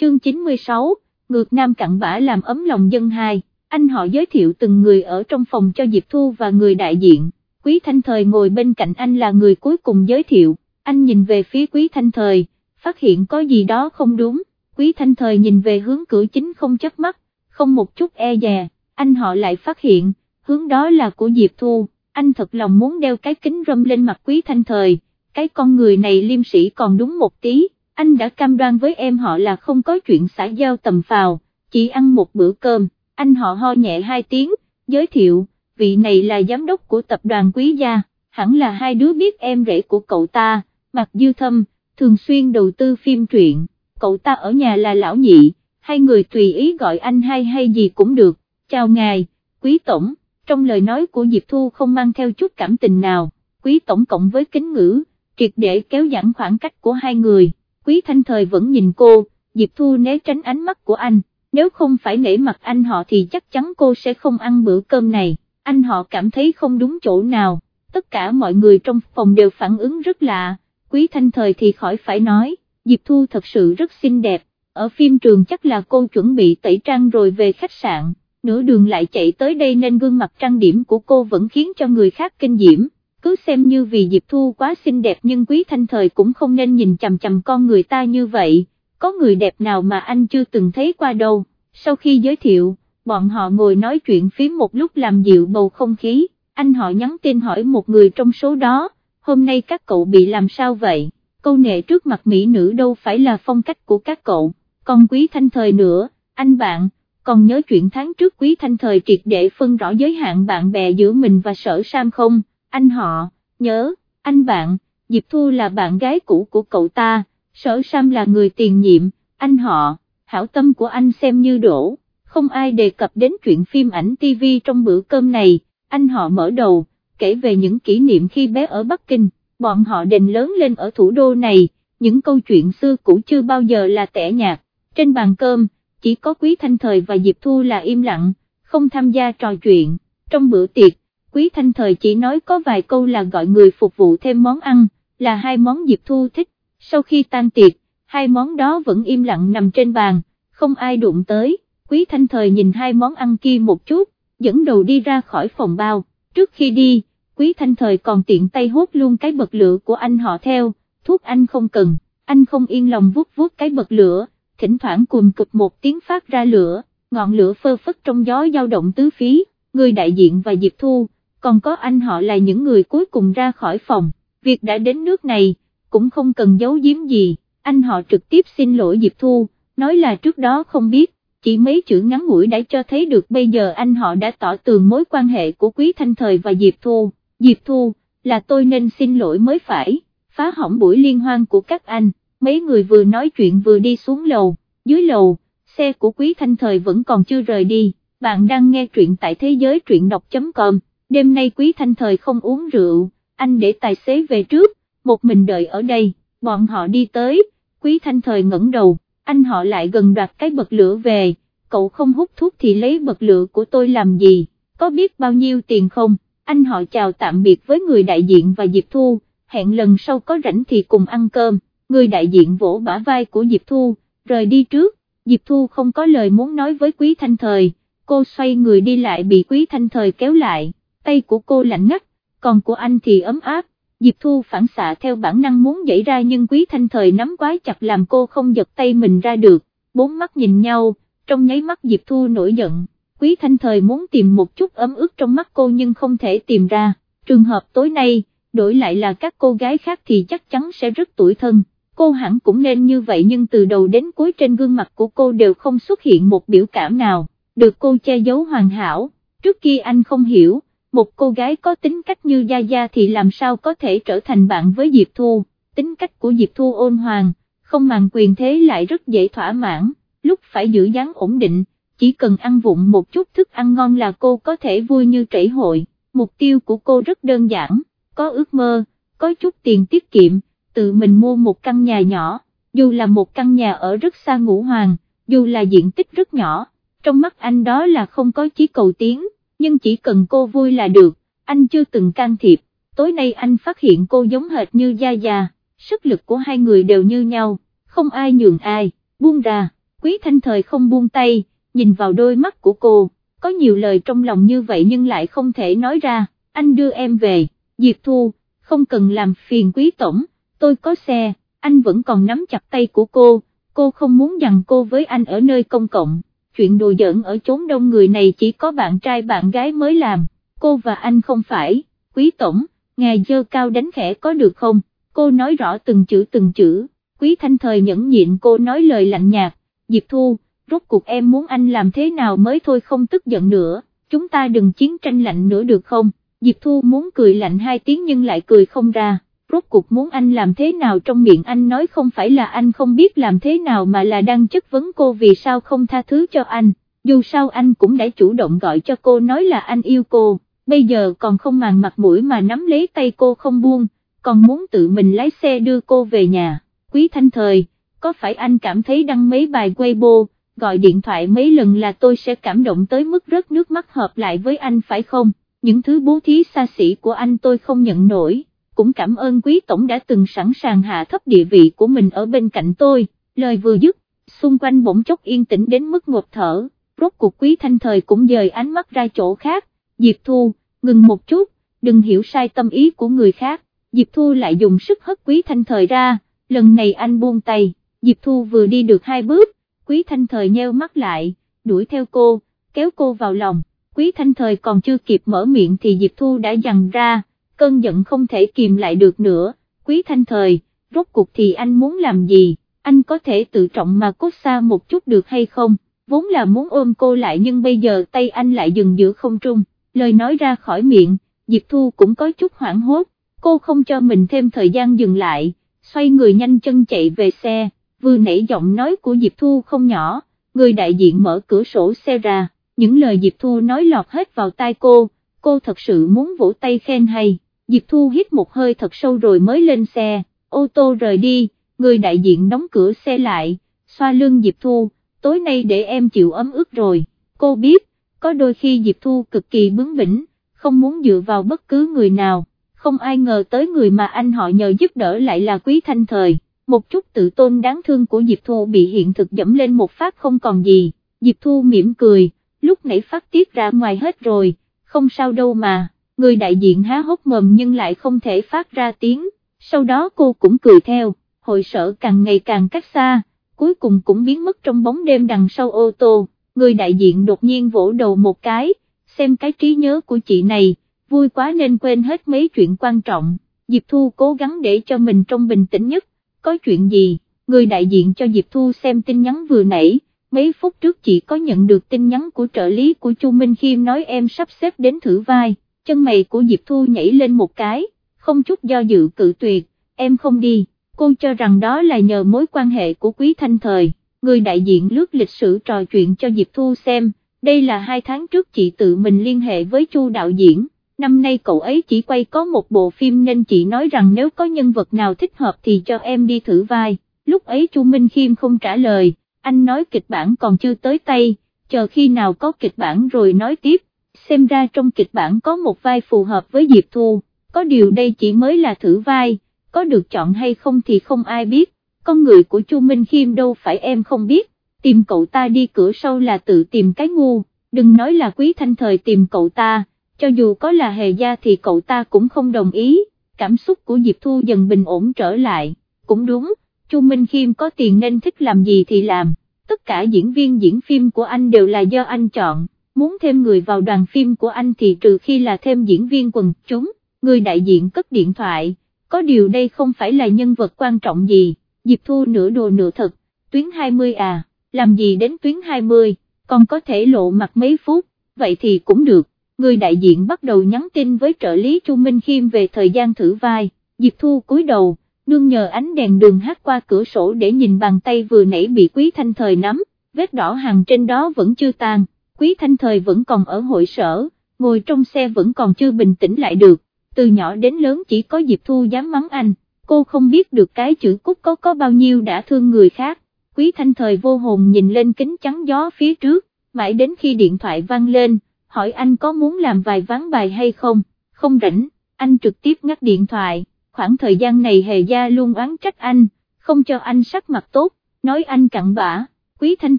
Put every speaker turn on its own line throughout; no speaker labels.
chương 96, ngược nam cặn bã làm ấm lòng dân hai, anh họ giới thiệu từng người ở trong phòng cho Diệp Thu và người đại diện, Quý Thanh Thời ngồi bên cạnh anh là người cuối cùng giới thiệu, anh nhìn về phía Quý Thanh Thời, phát hiện có gì đó không đúng, Quý Thanh Thời nhìn về hướng cửa chính không chớp mắt, không một chút e dè, anh họ lại phát hiện, hướng đó là của Diệp Thu, anh thật lòng muốn đeo cái kính râm lên mặt Quý Thanh Thời, cái con người này liêm sĩ còn đúng một tí, anh đã cam đoan với em họ là không có chuyện xã giao tầm phào, chỉ ăn một bữa cơm, anh họ ho nhẹ hai tiếng, giới thiệu, vị này là giám đốc của tập đoàn Quý Gia, hẳn là hai đứa biết em rể của cậu ta, Mạc Dư Thâm, thường xuyên đầu tư phim truyện, cậu ta ở nhà là lão nhị, hai người tùy ý gọi anh hay hay gì cũng được, chào ngài, Quý Tổng, trong lời nói của Diệp Thu không mang theo chút cảm tình nào, Quý Tổng cộng với kính ngữ, triệt để kéo giãn khoảng cách của hai người, Quý Thanh Thời vẫn nhìn cô, Diệp Thu né tránh ánh mắt của anh, nếu không phải nể mặt anh họ thì chắc chắn cô sẽ không ăn bữa cơm này, anh họ cảm thấy không đúng chỗ nào, tất cả mọi người trong phòng đều phản ứng rất lạ, Quý Thanh Thời thì khỏi phải nói, Diệp Thu thật sự rất xinh đẹp, ở phim trường chắc là cô chuẩn bị tẩy trang rồi về khách sạn, nửa đường lại chạy tới đây nên gương mặt trang điểm của cô vẫn khiến cho người khác kinh diễm cứ xem như vì Diệp Thu quá xinh đẹp nhưng quý thanh thời cũng không nên nhìn chằm chằm con người ta như vậy, có người đẹp nào mà anh chưa từng thấy qua đâu, sau khi giới thiệu, bọn họ ngồi nói chuyện phím một lúc làm dịu bầu không khí, anh họ nhắn tin hỏi một người trong số đó, hôm nay các cậu bị làm sao vậy, câu nệ trước mặt mỹ nữ đâu phải là phong cách của các cậu, còn quý thanh thời nữa, anh bạn, còn nhớ chuyện tháng trước quý thanh thời triệt để phân rõ giới hạn bạn bè giữa mình và sở Sam không? Anh họ, nhớ, anh bạn, Diệp Thu là bạn gái cũ của cậu ta, sở Sam là người tiền nhiệm, anh họ, hảo tâm của anh xem như đổ, không ai đề cập đến chuyện phim ảnh TV trong bữa cơm này, anh họ mở đầu, kể về những kỷ niệm khi bé ở Bắc Kinh, bọn họ đền lớn lên ở thủ đô này, những câu chuyện xưa cũ chưa bao giờ là tẻ nhạt, trên bàn cơm, chỉ có Quý Thanh Thời và Diệp Thu là im lặng, không tham gia trò chuyện, trong bữa tiệc, Quý Thanh Thời chỉ nói có vài câu là gọi người phục vụ thêm món ăn, là hai món Diệp Thu thích, sau khi tan tiệc, hai món đó vẫn im lặng nằm trên bàn, không ai đụng tới, Quý Thanh Thời nhìn hai món ăn kia một chút, dẫn đầu đi ra khỏi phòng bao, trước khi đi, Quý Thanh Thời còn tiện tay hút luôn cái bật lửa của anh họ theo, thuốc anh không cần, anh không yên lòng vuốt vuốt cái bật lửa, thỉnh thoảng cùng cực một tiếng phát ra lửa, ngọn lửa phơ phất trong gió dao động tứ phí, người đại diện và Diệp Thu còn có anh họ là những người cuối cùng ra khỏi phòng, việc đã đến nước này, cũng không cần giấu giếm gì, anh họ trực tiếp xin lỗi Diệp Thu, nói là trước đó không biết, chỉ mấy chữ ngắn ngủi đã cho thấy được bây giờ anh họ đã tỏ tường mối quan hệ của Quý Thanh Thời và Diệp Thu, Diệp Thu, là tôi nên xin lỗi mới phải, phá hỏng buổi liên hoan của các anh, mấy người vừa nói chuyện vừa đi xuống lầu, dưới lầu, xe của Quý Thanh Thời vẫn còn chưa rời đi, bạn đang nghe truyện tại thế giới truyện đọc.com đêm nay quý thanh thời không uống rượu, anh để tài xế về trước, một mình đợi ở đây, bọn họ đi tới, quý thanh thời ngẩng đầu, anh họ lại gần đoạt cái bật lửa về, cậu không hút thuốc thì lấy bật lửa của tôi làm gì, có biết bao nhiêu tiền không, anh họ chào tạm biệt với người đại diện và Diệp Thu, hẹn lần sau có rảnh thì cùng ăn cơm, người đại diện vỗ bả vai của Diệp Thu, rời đi trước, Diệp Thu không có lời muốn nói với Quý Thanh Thời, cô xoay người đi lại bị Quý Thanh Thời kéo lại tay của cô lạnh ngắt, còn của anh thì ấm áp, Diệp Thu phản xạ theo bản năng muốn dậy ra nhưng Quý Thanh Thời nắm quá chặt làm cô không giật tay mình ra được, bốn mắt nhìn nhau, trong nháy mắt Diệp Thu nổi giận, Quý Thanh Thời muốn tìm một chút ấm ức trong mắt cô nhưng không thể tìm ra, trường hợp tối nay, đổi lại là các cô gái khác thì chắc chắn sẽ rất tuổi thân. Cô hẳn cũng nên như vậy nhưng từ đầu đến cuối trên gương mặt của cô đều không xuất hiện một biểu cảm nào, được cô che giấu hoàn hảo, trước kia anh không hiểu, một cô gái có tính cách như Gia Gia thì làm sao có thể trở thành bạn với Diệp Thu, tính cách của Diệp Thu ôn hoàng, không màng quyền thế lại rất dễ thỏa mãn, lúc phải giữ dáng ổn định, chỉ cần ăn vụng một chút thức ăn ngon là cô có thể vui như trảy hội, mục tiêu của cô rất đơn giản, có ước mơ, có chút tiền tiết kiệm, tự mình mua một căn nhà nhỏ, dù là một căn nhà ở rất xa ngũ hoàng, dù là diện tích rất nhỏ, trong mắt anh đó là không có chí cầu tiến nhưng chỉ cần cô vui là được, anh chưa từng can thiệp, tối nay anh phát hiện cô giống hệt như Gia Gia, sức lực của hai người đều như nhau, không ai nhường ai, buông ra, Quý Thanh Thời không buông tay, nhìn vào đôi mắt của cô, có nhiều lời trong lòng như vậy nhưng lại không thể nói ra, anh đưa em về, Diệp Thu, không cần làm phiền Quý Tổng, tôi có xe, anh vẫn còn nắm chặt tay của cô, cô không muốn dằn cô với anh ở nơi công cộng, chuyện đồ giỡn ở chốn đông người này chỉ có bạn trai bạn gái mới làm, cô và anh không phải, Quý Tổng, ngài dơ cao đánh khẽ có được không, cô nói rõ từng chữ từng chữ, Quý Thanh Thời nhẫn nhịn cô nói lời lạnh nhạt, Diệp Thu, rốt cuộc em muốn anh làm thế nào mới thôi không tức giận nữa, chúng ta đừng chiến tranh lạnh nữa được không, Diệp Thu muốn cười lạnh hai tiếng nhưng lại cười không ra, rốt cuộc muốn anh làm thế nào trong miệng anh nói không phải là anh không biết làm thế nào mà là đang chất vấn cô vì sao không tha thứ cho anh, dù sao anh cũng đã chủ động gọi cho cô nói là anh yêu cô, bây giờ còn không màng mặt mũi mà nắm lấy tay cô không buông, còn muốn tự mình lái xe đưa cô về nhà, quý thanh thời, có phải anh cảm thấy đăng mấy bài Weibo, gọi điện thoại mấy lần là tôi sẽ cảm động tới mức rớt nước mắt hợp lại với anh phải không, những thứ bố thí xa xỉ của anh tôi không nhận nổi, cũng cảm ơn quý tổng đã từng sẵn sàng hạ thấp địa vị của mình ở bên cạnh tôi, lời vừa dứt, xung quanh bỗng chốc yên tĩnh đến mức ngột thở, rốt cuộc quý thanh thời cũng dời ánh mắt ra chỗ khác, Diệp Thu, ngừng một chút, đừng hiểu sai tâm ý của người khác, Diệp Thu lại dùng sức hất quý thanh thời ra, lần này anh buông tay, Diệp Thu vừa đi được hai bước, quý thanh thời nheo mắt lại, đuổi theo cô, kéo cô vào lòng, quý thanh thời còn chưa kịp mở miệng thì Diệp Thu đã dằn ra, cơn giận không thể kìm lại được nữa, quý thanh thời, rốt cuộc thì anh muốn làm gì, anh có thể tự trọng mà cốt xa một chút được hay không, vốn là muốn ôm cô lại nhưng bây giờ tay anh lại dừng giữa không trung, lời nói ra khỏi miệng, Diệp Thu cũng có chút hoảng hốt, cô không cho mình thêm thời gian dừng lại, xoay người nhanh chân chạy về xe, vừa nãy giọng nói của Diệp Thu không nhỏ, người đại diện mở cửa sổ xe ra, những lời Diệp Thu nói lọt hết vào tai cô, cô thật sự muốn vỗ tay khen hay, Diệp Thu hít một hơi thật sâu rồi mới lên xe, ô tô rời đi, người đại diện đóng cửa xe lại, xoa lưng Diệp Thu, tối nay để em chịu ấm ức rồi, cô biết, có đôi khi Diệp Thu cực kỳ bướng bỉnh, không muốn dựa vào bất cứ người nào, không ai ngờ tới người mà anh họ nhờ giúp đỡ lại là quý thanh thời. Một chút tự tôn đáng thương của Diệp Thu bị hiện thực dẫm lên một phát không còn gì, Diệp Thu mỉm cười, lúc nãy phát tiết ra ngoài hết rồi, không sao đâu mà, người đại diện há hốc mồm nhưng lại không thể phát ra tiếng, sau đó cô cũng cười theo, hội sở càng ngày càng cách xa, cuối cùng cũng biến mất trong bóng đêm đằng sau ô tô, người đại diện đột nhiên vỗ đầu một cái, xem cái trí nhớ của chị này, vui quá nên quên hết mấy chuyện quan trọng, Diệp Thu cố gắng để cho mình trong bình tĩnh nhất, có chuyện gì, người đại diện cho Diệp Thu xem tin nhắn vừa nãy, mấy phút trước chị có nhận được tin nhắn của trợ lý của Chu Minh Khiêm nói em sắp xếp đến thử vai, chân mày của Diệp Thu nhảy lên một cái, không chút do dự cự tuyệt, em không đi, cô cho rằng đó là nhờ mối quan hệ của Quý Thanh Thời, người đại diện lướt lịch sử trò chuyện cho Diệp Thu xem, đây là hai tháng trước chị tự mình liên hệ với Chu đạo diễn năm nay cậu ấy chỉ quay có một bộ phim nên chị nói rằng nếu có nhân vật nào thích hợp thì cho em đi thử vai, lúc ấy Chu Minh Khiêm không trả lời, anh nói kịch bản còn chưa tới tay, chờ khi nào có kịch bản rồi nói tiếp, xem ra trong kịch bản có một vai phù hợp với Diệp Thu, có điều đây chỉ mới là thử vai, có được chọn hay không thì không ai biết, con người của Chu Minh Khiêm đâu phải em không biết, tìm cậu ta đi cửa sau là tự tìm cái ngu, đừng nói là quý thanh thời tìm cậu ta cho dù có là hề gia thì cậu ta cũng không đồng ý, cảm xúc của Diệp Thu dần bình ổn trở lại, cũng đúng, Chu Minh Khiêm có tiền nên thích làm gì thì làm, tất cả diễn viên diễn phim của anh đều là do anh chọn, muốn thêm người vào đoàn phim của anh thì trừ khi là thêm diễn viên quần chúng, người đại diện cất điện thoại, có điều đây không phải là nhân vật quan trọng gì, Diệp Thu nửa đồ nửa thật, tuyến 20 à, làm gì đến tuyến 20, còn có thể lộ mặt mấy phút, vậy thì cũng được. Người đại diện bắt đầu nhắn tin với trợ lý Chu Minh Khiêm về thời gian thử vai, Diệp Thu cúi đầu, nương nhờ ánh đèn đường hát qua cửa sổ để nhìn bàn tay vừa nãy bị Quý Thanh Thời nắm, vết đỏ hàng trên đó vẫn chưa tan, Quý Thanh Thời vẫn còn ở hội sở, ngồi trong xe vẫn còn chưa bình tĩnh lại được, từ nhỏ đến lớn chỉ có Diệp Thu dám mắng anh, cô không biết được cái chữ cúc có có bao nhiêu đã thương người khác, Quý Thanh Thời vô hồn nhìn lên kính chắn gió phía trước, mãi đến khi điện thoại vang lên, hỏi anh có muốn làm vài ván bài hay không, không rảnh, anh trực tiếp ngắt điện thoại, khoảng thời gian này hề gia luôn oán trách anh, không cho anh sắc mặt tốt, nói anh cặn bã, Quý Thanh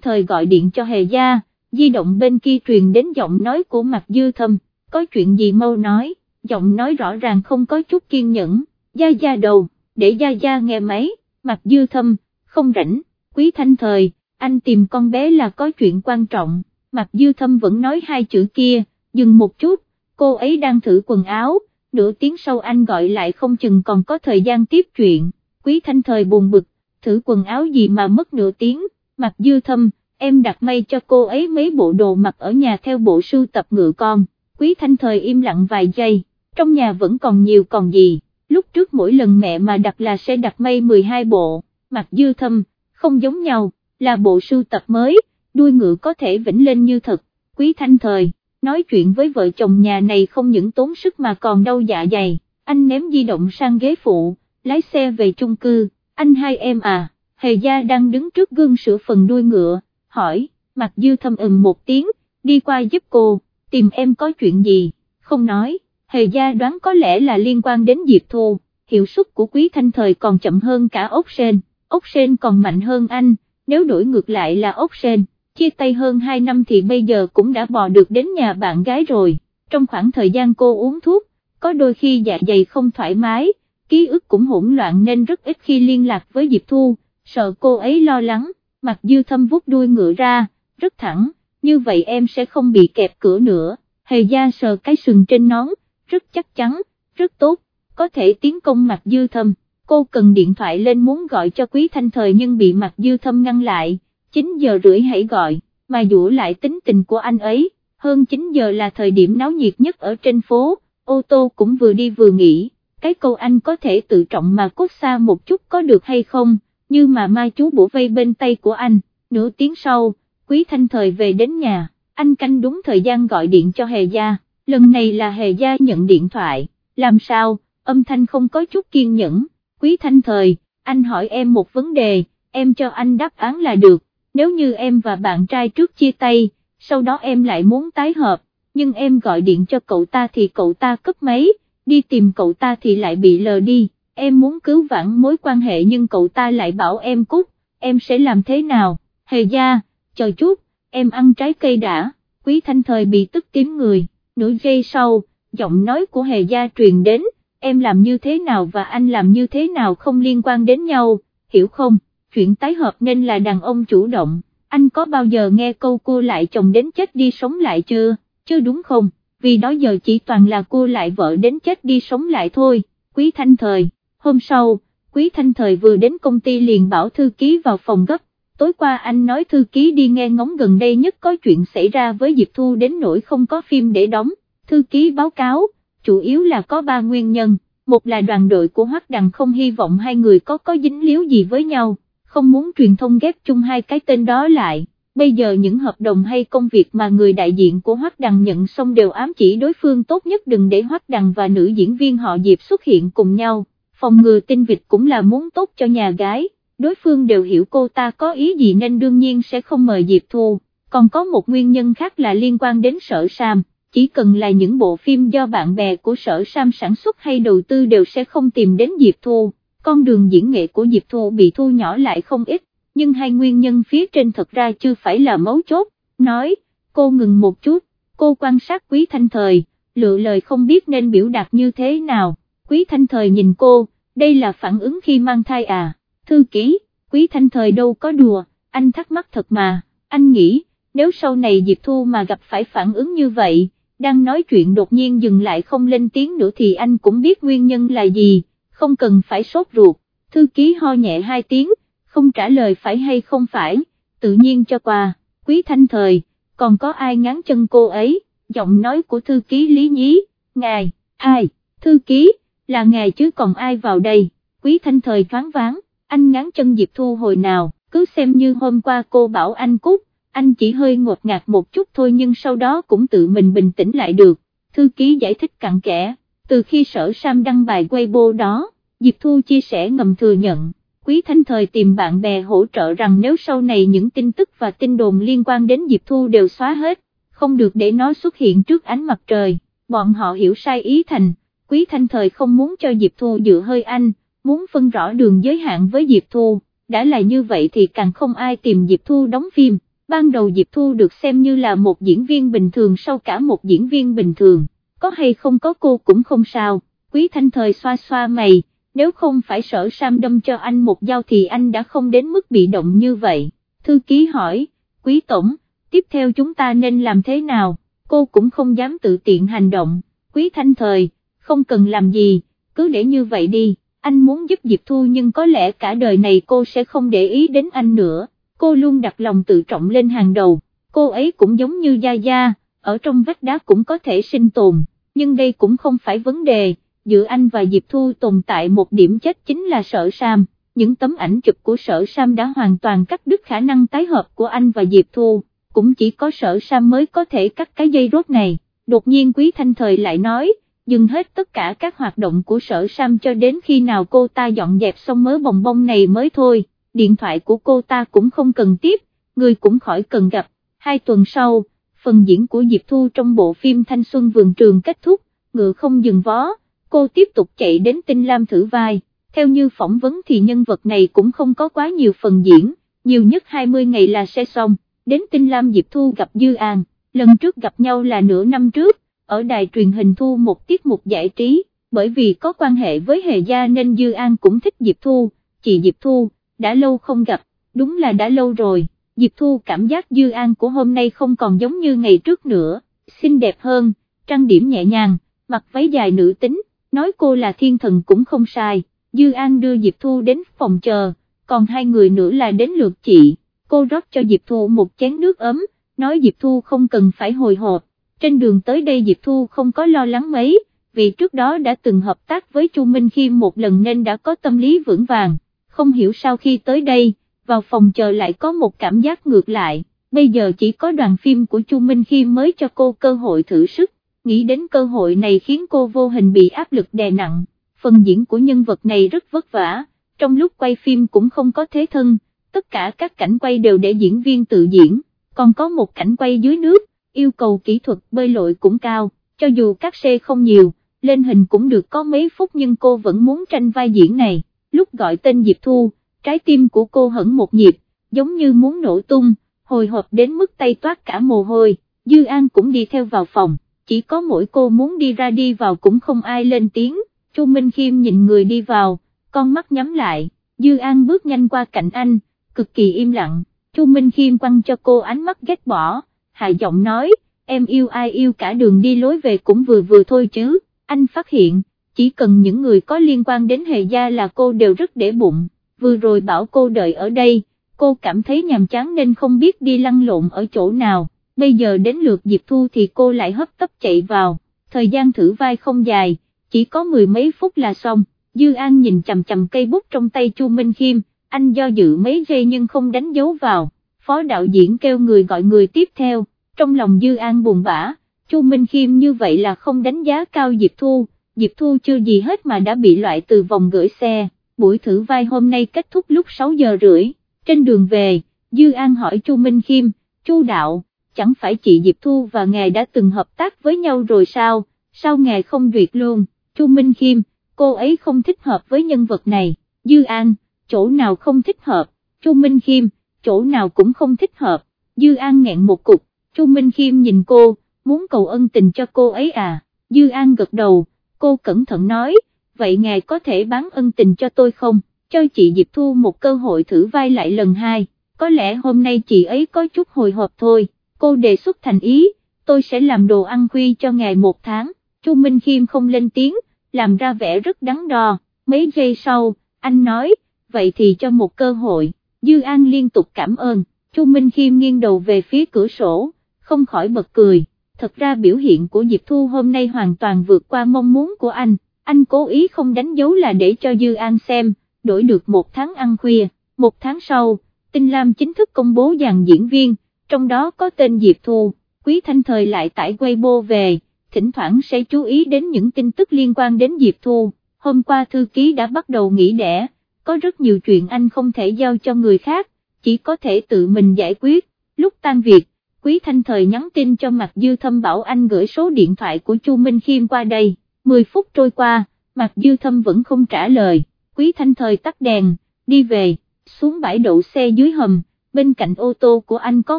Thời gọi điện cho Hề Gia, di động bên kia truyền đến giọng nói của Mạc Dư Thâm, có chuyện gì mau nói, giọng nói rõ ràng không có chút kiên nhẫn, Gia Gia đầu, để Gia Gia nghe máy, Mạc Dư Thâm, không rảnh, Quý Thanh Thời, anh tìm con bé là có chuyện quan trọng, Mạc Dư Thâm vẫn nói hai chữ kia, dừng một chút, cô ấy đang thử quần áo, nửa tiếng sau anh gọi lại không chừng còn có thời gian tiếp chuyện, Quý Thanh Thời buồn bực, thử quần áo gì mà mất nửa tiếng, Mạc Dư Thâm, em đặt may cho cô ấy mấy bộ đồ mặc ở nhà theo bộ sưu tập ngựa con, Quý Thanh Thời im lặng vài giây, trong nhà vẫn còn nhiều còn gì, lúc trước mỗi lần mẹ mà đặt là sẽ đặt may 12 bộ, mặc Dư Thâm, không giống nhau, là bộ sưu tập mới, đuôi ngựa có thể vĩnh lên như thật, Quý Thanh Thời, nói chuyện với vợ chồng nhà này không những tốn sức mà còn đau dạ dày, anh ném di động sang ghế phụ, lái xe về chung cư, anh hai em à, hề gia đang đứng trước gương sửa phần đuôi ngựa, hỏi, mặt dư thâm ừng một tiếng, đi qua giúp cô, tìm em có chuyện gì, không nói, hề gia đoán có lẽ là liên quan đến Diệp Thu, hiệu suất của quý thanh thời còn chậm hơn cả ốc sen, ốc sen còn mạnh hơn anh, nếu đổi ngược lại là ốc sen, chia tay hơn 2 năm thì bây giờ cũng đã bò được đến nhà bạn gái rồi, trong khoảng thời gian cô uống thuốc, có đôi khi dạ dày không thoải mái, ký ức cũng hỗn loạn nên rất ít khi liên lạc với Diệp Thu, sợ cô ấy lo lắng, mặt dư thâm vuốt đuôi ngựa ra, rất thẳng, như vậy em sẽ không bị kẹp cửa nữa, hề gia sờ cái sừng trên nón, rất chắc chắn, rất tốt, có thể tiến công mặt dư thâm, cô cần điện thoại lên muốn gọi cho quý thanh thời nhưng bị mặt dư thâm ngăn lại, 9 giờ rưỡi hãy gọi, mà dũ lại tính tình của anh ấy, hơn 9 giờ là thời điểm náo nhiệt nhất ở trên phố, ô tô cũng vừa đi vừa nghỉ, cái câu anh có thể tự trọng mà cốt xa một chút có được hay không, như mà mai chú bổ vây bên tay của anh, nửa tiếng sau, quý thanh thời về đến nhà, anh canh đúng thời gian gọi điện cho Hề Gia, lần này là Hề Gia nhận điện thoại, làm sao, âm thanh không có chút kiên nhẫn, quý thanh thời, anh hỏi em một vấn đề, em cho anh đáp án là được, nếu như em và bạn trai trước chia tay, sau đó em lại muốn tái hợp, nhưng em gọi điện cho cậu ta thì cậu ta cất máy, đi tìm cậu ta thì lại bị lờ đi, em muốn cứu vãn mối quan hệ nhưng cậu ta lại bảo em cút, em sẽ làm thế nào, hề gia, chờ chút, em ăn trái cây đã, quý thanh thời bị tức tím người, nửa giây sau, giọng nói của hề gia truyền đến, em làm như thế nào và anh làm như thế nào không liên quan đến nhau, hiểu không, chuyện tái hợp nên là đàn ông chủ động, anh có bao giờ nghe câu cô lại chồng đến chết đi sống lại chưa, chưa đúng không, vì đó giờ chỉ toàn là cô lại vợ đến chết đi sống lại thôi, quý thanh thời hôm sau, Quý Thanh Thời vừa đến công ty liền bảo thư ký vào phòng gấp, tối qua anh nói thư ký đi nghe ngóng gần đây nhất có chuyện xảy ra với Diệp Thu đến nỗi không có phim để đóng, thư ký báo cáo, chủ yếu là có ba nguyên nhân, một là đoàn đội của Hoắc Đằng không hy vọng hai người có có dính líu gì với nhau, không muốn truyền thông ghép chung hai cái tên đó lại. Bây giờ những hợp đồng hay công việc mà người đại diện của Hoắc Đằng nhận xong đều ám chỉ đối phương tốt nhất đừng để Hoắc Đằng và nữ diễn viên họ Diệp xuất hiện cùng nhau phòng ngừa tinh vịt cũng là muốn tốt cho nhà gái, đối phương đều hiểu cô ta có ý gì nên đương nhiên sẽ không mời Diệp Thu, còn có một nguyên nhân khác là liên quan đến sở Sam, chỉ cần là những bộ phim do bạn bè của sở Sam sản xuất hay đầu tư đều sẽ không tìm đến Diệp Thu, con đường diễn nghệ của Diệp Thu bị thu nhỏ lại không ít, nhưng hai nguyên nhân phía trên thật ra chưa phải là mấu chốt, nói, cô ngừng một chút, cô quan sát quý thanh thời, lựa lời không biết nên biểu đạt như thế nào. Quý Thanh Thời nhìn cô, đây là phản ứng khi mang thai à, thư ký, Quý Thanh Thời đâu có đùa, anh thắc mắc thật mà, anh nghĩ, nếu sau này Diệp Thu mà gặp phải phản ứng như vậy, đang nói chuyện đột nhiên dừng lại không lên tiếng nữa thì anh cũng biết nguyên nhân là gì, không cần phải sốt ruột, thư ký ho nhẹ hai tiếng, không trả lời phải hay không phải, tự nhiên cho qua, Quý Thanh Thời, còn có ai ngán chân cô ấy, giọng nói của thư ký Lý Nhí, ngài, ai, thư ký, là ngài chứ còn ai vào đây, quý thanh thời thoáng váng, anh ngán chân Diệp Thu hồi nào, cứ xem như hôm qua cô bảo anh cút, anh chỉ hơi ngột ngạt một chút thôi nhưng sau đó cũng tự mình bình tĩnh lại được, thư ký giải thích cặn kẽ, từ khi sở Sam đăng bài Weibo đó, Diệp Thu chia sẻ ngầm thừa nhận. Quý Thanh Thời tìm bạn bè hỗ trợ rằng nếu sau này những tin tức và tin đồn liên quan đến Diệp Thu đều xóa hết, không được để nó xuất hiện trước ánh mặt trời, bọn họ hiểu sai ý thành, Quý Thanh Thời không muốn cho Diệp Thu dựa hơi anh, muốn phân rõ đường giới hạn với Diệp Thu, đã là như vậy thì càng không ai tìm Diệp Thu đóng phim, ban đầu Diệp Thu được xem như là một diễn viên bình thường sau cả một diễn viên bình thường, có hay không có cô cũng không sao, Quý Thanh Thời xoa xoa mày, nếu không phải sở Sam đâm cho anh một dao thì anh đã không đến mức bị động như vậy, thư ký hỏi, Quý Tổng, tiếp theo chúng ta nên làm thế nào, cô cũng không dám tự tiện hành động, Quý Thanh Thời, không cần làm gì, cứ để như vậy đi anh muốn giúp Diệp Thu nhưng có lẽ cả đời này cô sẽ không để ý đến anh nữa, cô luôn đặt lòng tự trọng lên hàng đầu, cô ấy cũng giống như Gia Gia, ở trong vách đá cũng có thể sinh tồn, nhưng đây cũng không phải vấn đề, giữa anh và Diệp Thu tồn tại một điểm chết chính là sở Sam, những tấm ảnh chụp của sở Sam đã hoàn toàn cắt đứt khả năng tái hợp của anh và Diệp Thu, cũng chỉ có sở Sam mới có thể cắt cái dây rốt này, đột nhiên Quý Thanh Thời lại nói, dừng hết tất cả các hoạt động của sở Sam cho đến khi nào cô ta dọn dẹp xong mớ bồng bông này mới thôi, điện thoại của cô ta cũng không cần tiếp, người cũng khỏi cần gặp, hai tuần sau, phần diễn của Diệp Thu trong bộ phim Thanh Xuân Vườn Trường kết thúc, ngựa không dừng vó, cô tiếp tục chạy đến Tinh Lam thử vai, theo như phỏng vấn thì nhân vật này cũng không có quá nhiều phần diễn, nhiều nhất 20 ngày là sẽ xong, đến Tinh Lam Diệp Thu gặp Dư An, lần trước gặp nhau là nửa năm trước, ở đài truyền hình thu một tiết mục giải trí, bởi vì có quan hệ với Hề Gia nên Dư An cũng thích Diệp Thu, chị Diệp Thu, đã lâu không gặp, đúng là đã lâu rồi, Diệp Thu cảm giác Dư An của hôm nay không còn giống như ngày trước nữa, xinh đẹp hơn, trang điểm nhẹ nhàng, mặc váy dài nữ tính, nói cô là thiên thần cũng không sai, Dư An đưa Diệp Thu đến phòng chờ, còn hai người nữa là đến lượt chị, cô rót cho Diệp Thu một chén nước ấm, nói Diệp Thu không cần phải hồi hộp, trên đường tới đây Diệp Thu không có lo lắng mấy, vì trước đó đã từng hợp tác với Chu Minh Khiêm một lần nên đã có tâm lý vững vàng, không hiểu sao khi tới đây, vào phòng chờ lại có một cảm giác ngược lại, bây giờ chỉ có đoàn phim của Chu Minh Khiêm mới cho cô cơ hội thử sức, nghĩ đến cơ hội này khiến cô vô hình bị áp lực đè nặng, phần diễn của nhân vật này rất vất vả, trong lúc quay phim cũng không có thế thân, tất cả các cảnh quay đều để diễn viên tự diễn, còn có một cảnh quay dưới nước, yêu cầu kỹ thuật bơi lội cũng cao, cho dù các xe không nhiều, lên hình cũng được có mấy phút nhưng cô vẫn muốn tranh vai diễn này, lúc gọi tên Diệp Thu, trái tim của cô hẳn một nhịp, giống như muốn nổ tung, hồi hộp đến mức tay toát cả mồ hôi, Dư An cũng đi theo vào phòng, chỉ có mỗi cô muốn đi ra đi vào cũng không ai lên tiếng, Chu Minh Khiêm nhìn người đi vào, con mắt nhắm lại, Dư An bước nhanh qua cạnh anh, cực kỳ im lặng, Chu Minh Khiêm quăng cho cô ánh mắt ghét bỏ, hạ giọng nói, em yêu ai yêu cả đường đi lối về cũng vừa vừa thôi chứ, anh phát hiện, chỉ cần những người có liên quan đến hề gia là cô đều rất để bụng, vừa rồi bảo cô đợi ở đây, cô cảm thấy nhàm chán nên không biết đi lăn lộn ở chỗ nào, bây giờ đến lượt Diệp Thu thì cô lại hấp tấp chạy vào, thời gian thử vai không dài, chỉ có mười mấy phút là xong, Dư An nhìn chầm chầm cây bút trong tay Chu Minh Khiêm, anh do dự mấy giây nhưng không đánh dấu vào phó đạo diễn kêu người gọi người tiếp theo, trong lòng Dư An buồn bã, Chu Minh Khiêm như vậy là không đánh giá cao Diệp Thu, Diệp Thu chưa gì hết mà đã bị loại từ vòng gửi xe, buổi thử vai hôm nay kết thúc lúc 6 giờ rưỡi, trên đường về, Dư An hỏi Chu Minh Khiêm, Chu Đạo, chẳng phải chị Diệp Thu và ngài đã từng hợp tác với nhau rồi sao, sao ngài không duyệt luôn, Chu Minh Khiêm, cô ấy không thích hợp với nhân vật này, Dư An, chỗ nào không thích hợp, Chu Minh Khiêm, chỗ nào cũng không thích hợp, Dư An nghẹn một cục, Chu Minh Khiêm nhìn cô, muốn cầu ân tình cho cô ấy à, Dư An gật đầu, cô cẩn thận nói, vậy ngài có thể bán ân tình cho tôi không, cho chị Diệp Thu một cơ hội thử vai lại lần hai, có lẽ hôm nay chị ấy có chút hồi hộp thôi, cô đề xuất thành ý, tôi sẽ làm đồ ăn khuya cho ngài một tháng, Chu Minh Khiêm không lên tiếng, làm ra vẻ rất đắn đo, mấy giây sau, anh nói, vậy thì cho một cơ hội. Dư An liên tục cảm ơn, Chu Minh Khiêm nghiêng đầu về phía cửa sổ, không khỏi bật cười, thật ra biểu hiện của Diệp Thu hôm nay hoàn toàn vượt qua mong muốn của anh, anh cố ý không đánh dấu là để cho Dư An xem, đổi được một tháng ăn khuya, một tháng sau, Tinh Lam chính thức công bố dàn diễn viên, trong đó có tên Diệp Thu, Quý Thanh Thời lại tải Weibo về, thỉnh thoảng sẽ chú ý đến những tin tức liên quan đến Diệp Thu, hôm qua thư ký đã bắt đầu nghỉ đẻ có rất nhiều chuyện anh không thể giao cho người khác, chỉ có thể tự mình giải quyết, lúc tan việc, Quý Thanh Thời nhắn tin cho Mạc Dư Thâm bảo anh gửi số điện thoại của Chu Minh Khiêm qua đây, 10 phút trôi qua, Mạc Dư Thâm vẫn không trả lời, Quý Thanh Thời tắt đèn, đi về, xuống bãi đậu xe dưới hầm, bên cạnh ô tô của anh có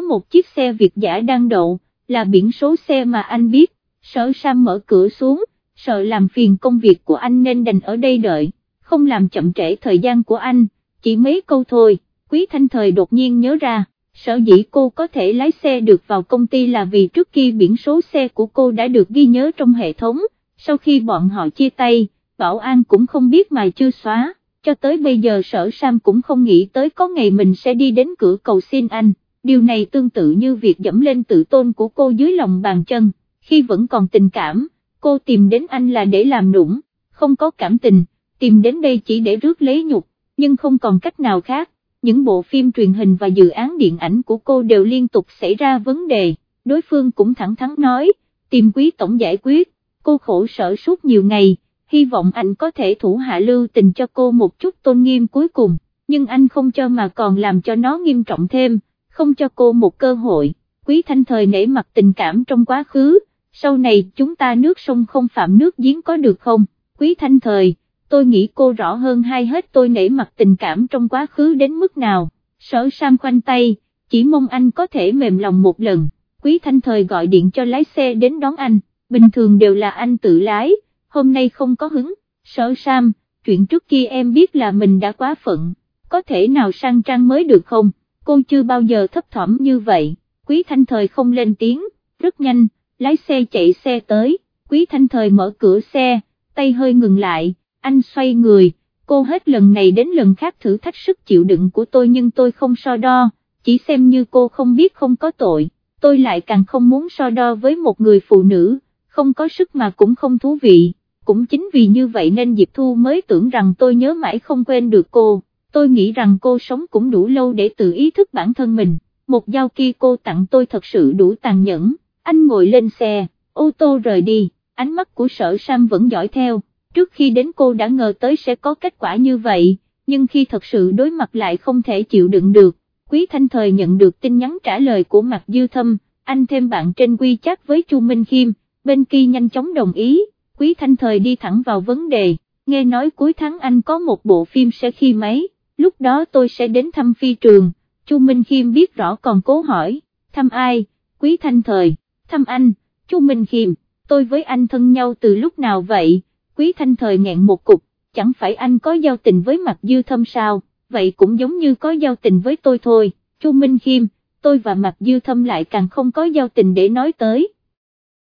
một chiếc xe Việt giả đang đậu, là biển số xe mà anh biết, sở Sam mở cửa xuống, sợ làm phiền công việc của anh nên đành ở đây đợi, không làm chậm trễ thời gian của anh, chỉ mấy câu thôi, Quý Thanh Thời đột nhiên nhớ ra, sở dĩ cô có thể lái xe được vào công ty là vì trước khi biển số xe của cô đã được ghi nhớ trong hệ thống, sau khi bọn họ chia tay, bảo an cũng không biết mà chưa xóa, cho tới bây giờ sở Sam cũng không nghĩ tới có ngày mình sẽ đi đến cửa cầu xin anh, điều này tương tự như việc dẫm lên tự tôn của cô dưới lòng bàn chân, khi vẫn còn tình cảm, cô tìm đến anh là để làm nũng, không có cảm tình, tìm đến đây chỉ để rước lấy nhục, nhưng không còn cách nào khác, những bộ phim truyền hình và dự án điện ảnh của cô đều liên tục xảy ra vấn đề, đối phương cũng thẳng thắn nói, tìm quý tổng giải quyết, cô khổ sở suốt nhiều ngày, hy vọng anh có thể thủ hạ lưu tình cho cô một chút tôn nghiêm cuối cùng, nhưng anh không cho mà còn làm cho nó nghiêm trọng thêm, không cho cô một cơ hội, quý thanh thời nể mặt tình cảm trong quá khứ, sau này chúng ta nước sông không phạm nước giếng có được không, quý thanh thời, tôi nghĩ cô rõ hơn hai hết tôi nể mặt tình cảm trong quá khứ đến mức nào, sở Sam khoanh tay, chỉ mong anh có thể mềm lòng một lần, quý thanh thời gọi điện cho lái xe đến đón anh, bình thường đều là anh tự lái, hôm nay không có hứng, sở Sam, chuyện trước kia em biết là mình đã quá phận, có thể nào sang trang mới được không, cô chưa bao giờ thấp thỏm như vậy, quý thanh thời không lên tiếng, rất nhanh, lái xe chạy xe tới, quý thanh thời mở cửa xe, tay hơi ngừng lại, anh xoay người, cô hết lần này đến lần khác thử thách sức chịu đựng của tôi nhưng tôi không so đo, chỉ xem như cô không biết không có tội, tôi lại càng không muốn so đo với một người phụ nữ, không có sức mà cũng không thú vị, cũng chính vì như vậy nên Diệp Thu mới tưởng rằng tôi nhớ mãi không quên được cô, tôi nghĩ rằng cô sống cũng đủ lâu để tự ý thức bản thân mình, một dao kia cô tặng tôi thật sự đủ tàn nhẫn, anh ngồi lên xe, ô tô rời đi, ánh mắt của sở Sam vẫn dõi theo trước khi đến cô đã ngờ tới sẽ có kết quả như vậy, nhưng khi thật sự đối mặt lại không thể chịu đựng được, Quý Thanh Thời nhận được tin nhắn trả lời của Mạc Dư Thâm, anh thêm bạn trên quy chat với Chu Minh Khiêm, bên kia nhanh chóng đồng ý, Quý Thanh Thời đi thẳng vào vấn đề, nghe nói cuối tháng anh có một bộ phim sẽ khi mấy, lúc đó tôi sẽ đến thăm phi trường, Chu Minh Khiêm biết rõ còn cố hỏi, thăm ai, Quý Thanh Thời, thăm anh, Chu Minh Khiêm, tôi với anh thân nhau từ lúc nào vậy? Quý thanh thời ngẹn một cục, chẳng phải anh có giao tình với mặt dư thâm sao, vậy cũng giống như có giao tình với tôi thôi, Chu Minh Khiêm, tôi và mặt dư thâm lại càng không có giao tình để nói tới.